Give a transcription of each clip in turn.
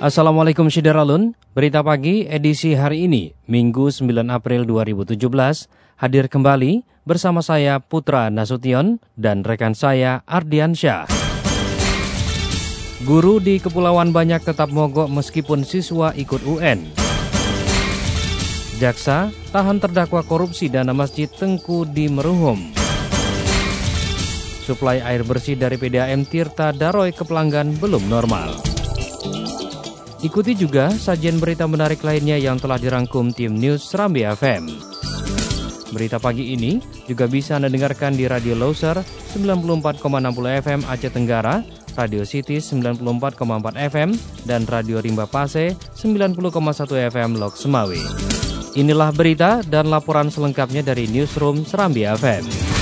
Assalamualaikum Syidaralun, berita pagi edisi hari ini, Minggu 9 April 2017, hadir kembali bersama saya Putra Nasution dan rekan saya Ardian Syah. Guru di Kepulauan Banyak tetap mogok meskipun siswa ikut UN. Jaksa tahan terdakwa korupsi dana masjid Tengku di Meruhum. Suplai air bersih dari PDAM Tirta Daroy ke pelanggan belum normal. Ikuti juga sajian berita menarik lainnya yang telah dirangkum tim News Serambi FM. Berita pagi ini juga bisa Anda dengarkan di Radio Loser 94,60 FM Aceh Tenggara, Radio City 94,4 FM, dan Radio Rimba Pase 90,1 FM Lok Semawi. Inilah berita dan laporan selengkapnya dari Newsroom Serambi FM.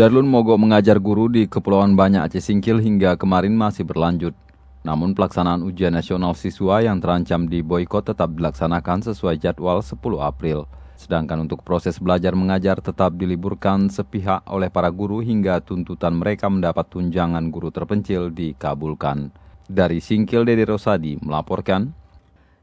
Sudarlun mogok mengajar guru di Kepulauan Banyak Aceh Singkil hingga kemarin masih berlanjut. Namun pelaksanaan ujian nasional siswa yang terancam di boykot tetap dilaksanakan sesuai jadwal 10 April. Sedangkan untuk proses belajar mengajar tetap diliburkan sepihak oleh para guru hingga tuntutan mereka mendapat tunjangan guru terpencil dikabulkan. Dari Singkil Dede Rosadi melaporkan.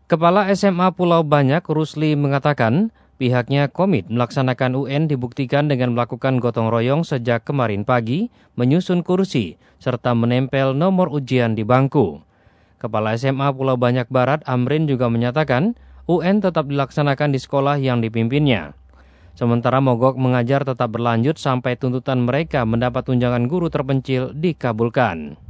Kepala SMA Pulau Banyak Rusli mengatakan, Pihaknya komit melaksanakan UN dibuktikan dengan melakukan gotong royong sejak kemarin pagi, menyusun kursi, serta menempel nomor ujian di bangku. Kepala SMA Pulau Banyak Barat Amrin juga menyatakan UN tetap dilaksanakan di sekolah yang dipimpinnya. Sementara mogok mengajar tetap berlanjut sampai tuntutan mereka mendapat tunjangan guru terpencil dikabulkan.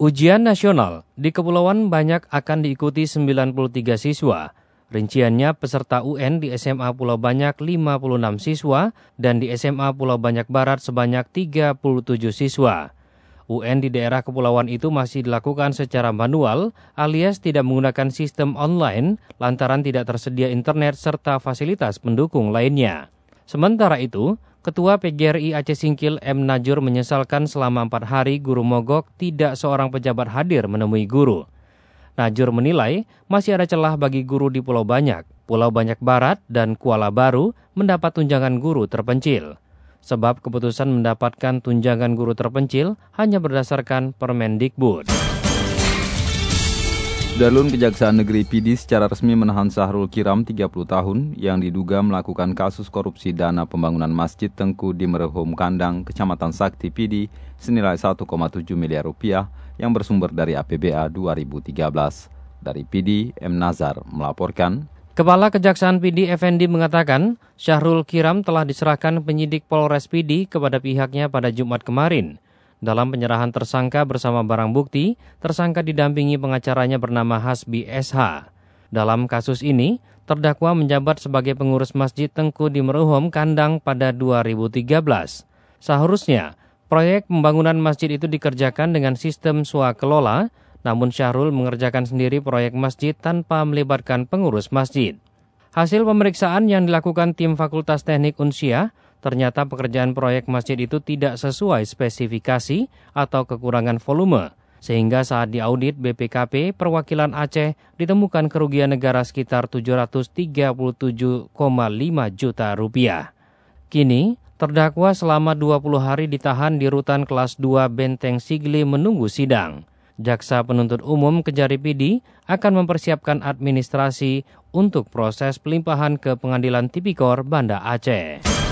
Ujian nasional di Kepulauan Banyak akan diikuti 93 siswa, Rinciannya peserta UN di SMA Pulau Banyak 56 siswa dan di SMA Pulau Banyak Barat sebanyak 37 siswa. UN di daerah kepulauan itu masih dilakukan secara manual alias tidak menggunakan sistem online lantaran tidak tersedia internet serta fasilitas pendukung lainnya. Sementara itu, Ketua PGRI Aceh Singkil M. Najur menyesalkan selama empat hari guru mogok tidak seorang pejabat hadir menemui guru. Najur menilai masih ada celah bagi guru di Pulau Banyak, Pulau Banyak Barat, dan Kuala Baru mendapat tunjangan guru terpencil. Sebab keputusan mendapatkan tunjangan guru terpencil hanya berdasarkan Permendikbud. Darlun Kejaksaan Negeri PD secara resmi menahan Sahrul Kiram 30 tahun yang diduga melakukan kasus korupsi dana pembangunan Masjid Tengku di Merehum Kandang, Kecamatan Sakti PD senilai 1,7 miliar rupiah yang bersumber dari APBA 2013. Dari PD, M. Nazar melaporkan, Kepala Kejaksaan PD Effendi mengatakan Syahrul Kiram telah diserahkan penyidik Polres PD kepada pihaknya pada Jumat kemarin. Dalam penyerahan tersangka bersama barang bukti, tersangka didampingi pengacaranya bernama Hasbi SH. Dalam kasus ini, terdakwa menjabat sebagai pengurus Masjid Tengku di Meruhum Kandang pada 2013. Seharusnya, Proyek pembangunan masjid itu dikerjakan dengan sistem swakelola, namun Syahrul mengerjakan sendiri proyek masjid tanpa melibatkan pengurus masjid. Hasil pemeriksaan yang dilakukan tim Fakultas Teknik Unsia, ternyata pekerjaan proyek masjid itu tidak sesuai spesifikasi atau kekurangan volume, sehingga saat diaudit BPKP perwakilan Aceh ditemukan kerugian negara sekitar 737,5 juta rupiah. Kini, Terdakwa selama 20 hari ditahan di rutan kelas 2 Benteng Sigli menunggu sidang. Jaksa penuntut umum Kejari PD akan mempersiapkan administrasi untuk proses pelimpahan ke Pengadilan Tipikor Banda Aceh.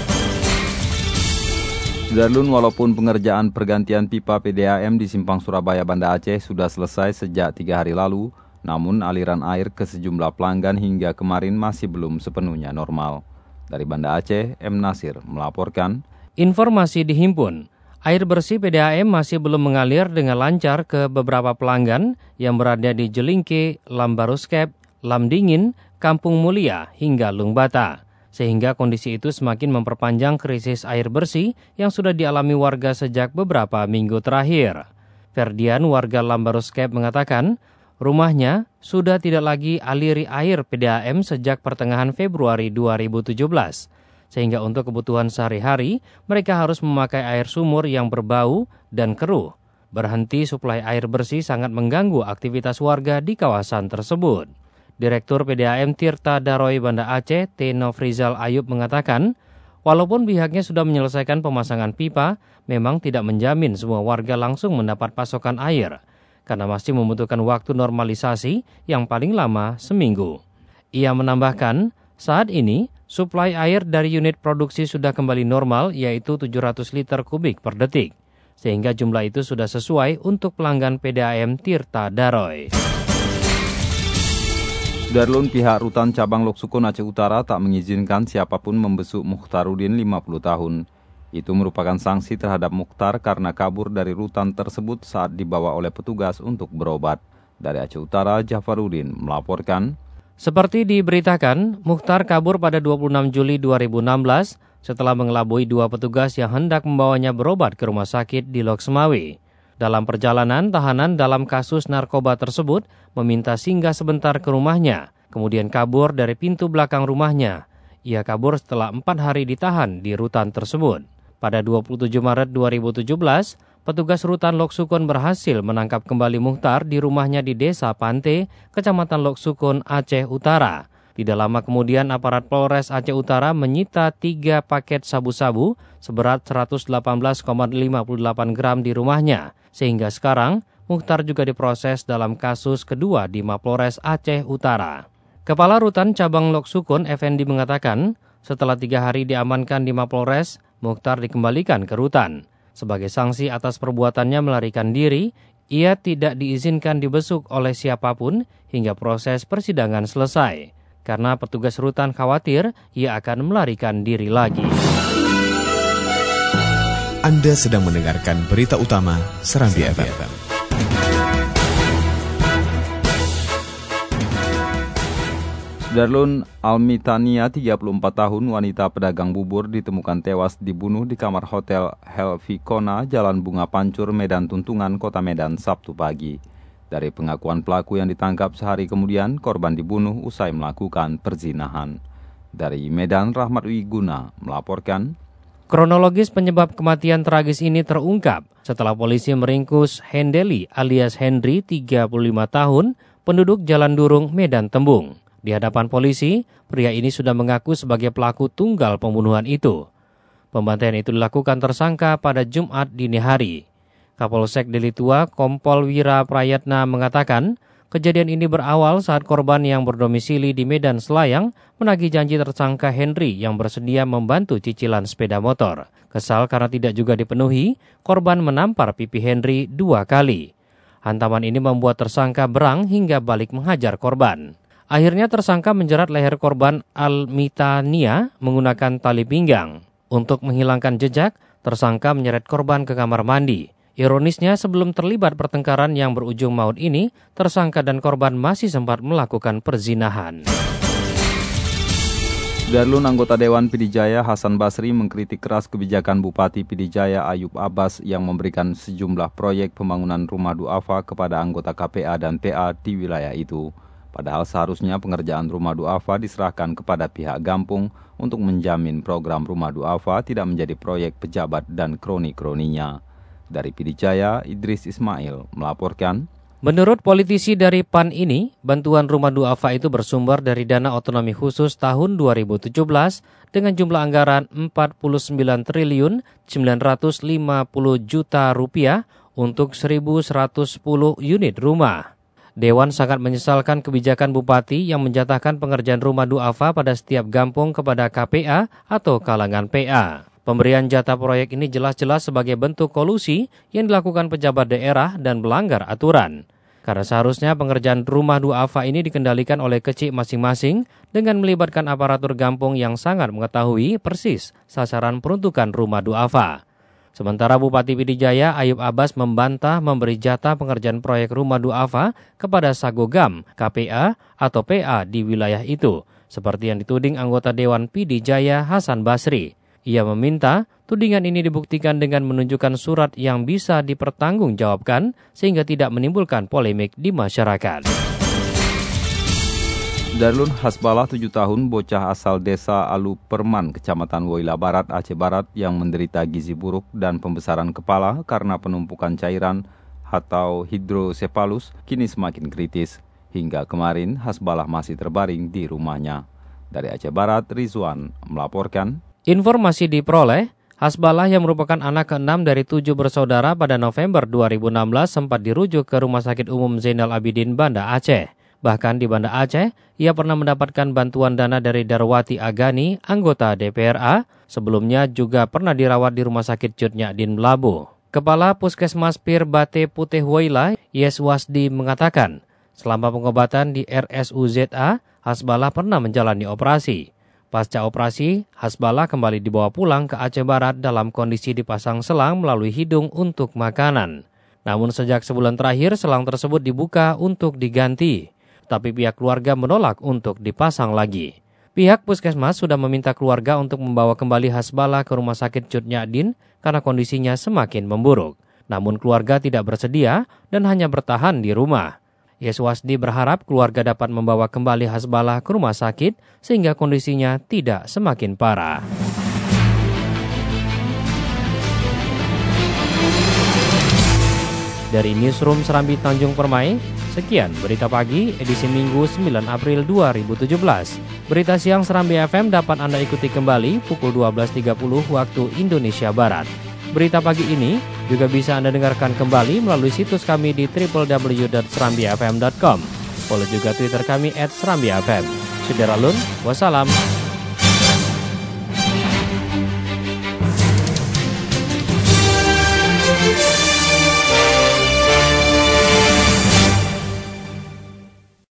Darlun walaupun pengerjaan pergantian pipa PDAM di Simpang Surabaya Banda Aceh sudah selesai sejak tiga hari lalu, namun aliran air ke sejumlah pelanggan hingga kemarin masih belum sepenuhnya normal. Dari Banda Aceh, M. Nasir melaporkan. Informasi dihimpun, air bersih PDAM masih belum mengalir dengan lancar ke beberapa pelanggan yang berada di Jelingke, Lambaruskep, Lamdingin, Kampung Mulia hingga Lungbata. Sehingga kondisi itu semakin memperpanjang krisis air bersih yang sudah dialami warga sejak beberapa minggu terakhir. Ferdian warga Lambaruskep mengatakan, rumahnya sudah tidak lagi aliri air PDAM sejak pertengahan Februari 2017. Sehingga untuk kebutuhan sehari-hari, mereka harus memakai air sumur yang berbau dan keruh. Berhenti suplai air bersih sangat mengganggu aktivitas warga di kawasan tersebut. Direktur PDAM Tirta Daroy Banda Aceh, T. Nofrizal Ayub mengatakan, walaupun pihaknya sudah menyelesaikan pemasangan pipa, memang tidak menjamin semua warga langsung mendapat pasokan air, karena masih membutuhkan waktu normalisasi yang paling lama seminggu. Ia menambahkan, saat ini suplai air dari unit produksi sudah kembali normal yaitu 700 liter kubik per detik, sehingga jumlah itu sudah sesuai untuk pelanggan PDAM Tirta Daroy. Darlun pihak Rutan Cabang Loksukun Aceh Utara tak mengizinkan siapa pun membesuk Mukhtarudin 50 tahun. Itu merupakan sanksi terhadap Mukhtar karena kabur dari rutan tersebut saat dibawa oleh petugas untuk berobat. Dari Aceh Utara, Jafarudin melaporkan. Seperti diberitakan, Mukhtar kabur pada 26 Juli 2016 setelah mengelabui dua petugas yang hendak membawanya berobat ke rumah sakit di Loksmawi. Dalam perjalanan, tahanan dalam kasus narkoba tersebut meminta singgah sebentar ke rumahnya, kemudian kabur dari pintu belakang rumahnya. Ia kabur setelah empat hari ditahan di rutan tersebut. Pada 27 Maret 2017, petugas rutan Loksukun berhasil menangkap kembali Muhtar di rumahnya di Desa Pante, Kecamatan Loksukun, Aceh Utara. Tidak lama kemudian aparat Polres Aceh Utara menyita tiga paket sabu-sabu seberat 118,58 gram di rumahnya. Sehingga sekarang Mukhtar juga diproses dalam kasus kedua di Mapolres Aceh Utara. Kepala Rutan Cabang Loksukun Effendi mengatakan, setelah tiga hari diamankan di Mapolres, Mukhtar dikembalikan ke rutan. Sebagai sanksi atas perbuatannya melarikan diri, ia tidak diizinkan dibesuk oleh siapa pun hingga proses persidangan selesai karena petugas rutan khawatir ia akan melarikan diri lagi. Anda sedang mendengarkan berita utama Serambi FM. Darlun Almitania, 34 tahun, wanita pedagang bubur ditemukan tewas dibunuh di kamar hotel Helvikona, Jalan Bunga Pancur, Medan Tuntungan, Kota Medan, Sabtu pagi. Dari pengakuan pelaku yang ditangkap sehari kemudian, korban dibunuh usai melakukan perzinahan. Dari Medan, Rahmat Wiguna melaporkan, Kronologis penyebab kematian tragis ini terungkap setelah polisi meringkus Hendeli alias Henry, 35 tahun, penduduk Jalan Durung, Medan Tembung. Di hadapan polisi, pria ini sudah mengaku sebagai pelaku tunggal pembunuhan itu. Pembantaian itu dilakukan tersangka pada Jumat dini hari. Kapolsek Delitua Kompol Wira Prayatna mengatakan, kejadian ini berawal saat korban yang berdomisili di Medan Selayang menagih janji tersangka Henry yang bersedia membantu cicilan sepeda motor. Kesal karena tidak juga dipenuhi, korban menampar pipi Henry dua kali. Hantaman ini membuat tersangka berang hingga balik menghajar korban. Akhirnya tersangka menjerat leher korban Almitania menggunakan tali pinggang. Untuk menghilangkan jejak, tersangka menyeret korban ke kamar mandi. Ironisnya, sebelum terlibat pertengkaran yang berujung maut ini, tersangka dan korban masih sempat melakukan perzinahan. Darlun anggota Dewan Pidijaya Hasan Basri mengkritik keras kebijakan Bupati Pidijaya Ayub Abbas yang memberikan sejumlah proyek pembangunan rumah duafa kepada anggota KPA dan PA di wilayah itu. Padahal seharusnya pengerjaan rumah duafa diserahkan kepada pihak Gampung untuk menjamin program rumah duafa tidak menjadi proyek pejabat dan kroni-kroninya. Dari Pidijaya, Idris Ismail melaporkan. Menurut politisi dari PAN ini, bantuan rumah duafa itu bersumber dari dana otonomi khusus tahun 2017 dengan jumlah anggaran 49 triliun 950 juta rupiah untuk 1110 unit rumah. Dewan sangat menyesalkan kebijakan bupati yang menjatahkan pengerjaan rumah duafa pada setiap gampung kepada KPA atau kalangan PA. Pemberian jatah proyek ini jelas-jelas sebagai bentuk kolusi yang dilakukan pejabat daerah dan melanggar aturan. Karena seharusnya pengerjaan rumah duafa ini dikendalikan oleh kecil masing-masing dengan melibatkan aparatur gampung yang sangat mengetahui persis sasaran peruntukan rumah duafa. Sementara Bupati Pidijaya Ayub Abbas membantah memberi jatah pengerjaan proyek rumah duafa kepada Sagogam, KPA, atau PA di wilayah itu, seperti yang dituding anggota Dewan Pidijaya Hasan Basri. Ia meminta tudingan ini dibuktikan dengan menunjukkan surat yang bisa dipertanggungjawabkan sehingga tidak menimbulkan polemik di masyarakat. Darlun Hasbalah 7 tahun bocah asal desa Alu Perman, Kecamatan Woila Barat, Aceh Barat yang menderita gizi buruk dan pembesaran kepala karena penumpukan cairan atau hidrosepalus kini semakin kritis. Hingga kemarin Hasbalah masih terbaring di rumahnya. Dari Aceh Barat, Rizwan melaporkan. Informasi diperoleh, Hasbalah yang merupakan anak ke-6 dari tujuh bersaudara pada November 2016 sempat dirujuk ke Rumah Sakit Umum Zainal Abidin Banda Aceh. Bahkan di Banda Aceh, ia pernah mendapatkan bantuan dana dari Darwati Agani, anggota DPRA, sebelumnya juga pernah dirawat di Rumah Sakit Cutnya Din Labu. Kepala Puskesmas Pir Bate Putih Waila, Yeswasdi mengatakan, selama pengobatan di RSUZA, Hasbalah pernah menjalani operasi. Pasca operasi, Hasbalah kembali dibawa pulang ke Aceh Barat dalam kondisi dipasang selang melalui hidung untuk makanan. Namun sejak sebulan terakhir selang tersebut dibuka untuk diganti tapi pihak keluarga menolak untuk dipasang lagi. Pihak puskesmas sudah meminta keluarga untuk membawa kembali Hasbala ke rumah sakit Cutnyadin karena kondisinya semakin memburuk. Namun keluarga tidak bersedia dan hanya bertahan di rumah. Yeswasdi berharap keluarga dapat membawa kembali Hasbala ke rumah sakit sehingga kondisinya tidak semakin parah. Dari Newsroom Serambi Tanjung Permai, sekian berita pagi edisi Minggu 9 April 2017. Berita siang Serambi FM dapat Anda ikuti kembali pukul 12.30 waktu Indonesia Barat. Berita pagi ini juga bisa Anda dengarkan kembali melalui situs kami di www.serambifm.com. Follow juga Twitter kami at Serambi FM. Sudah wassalam.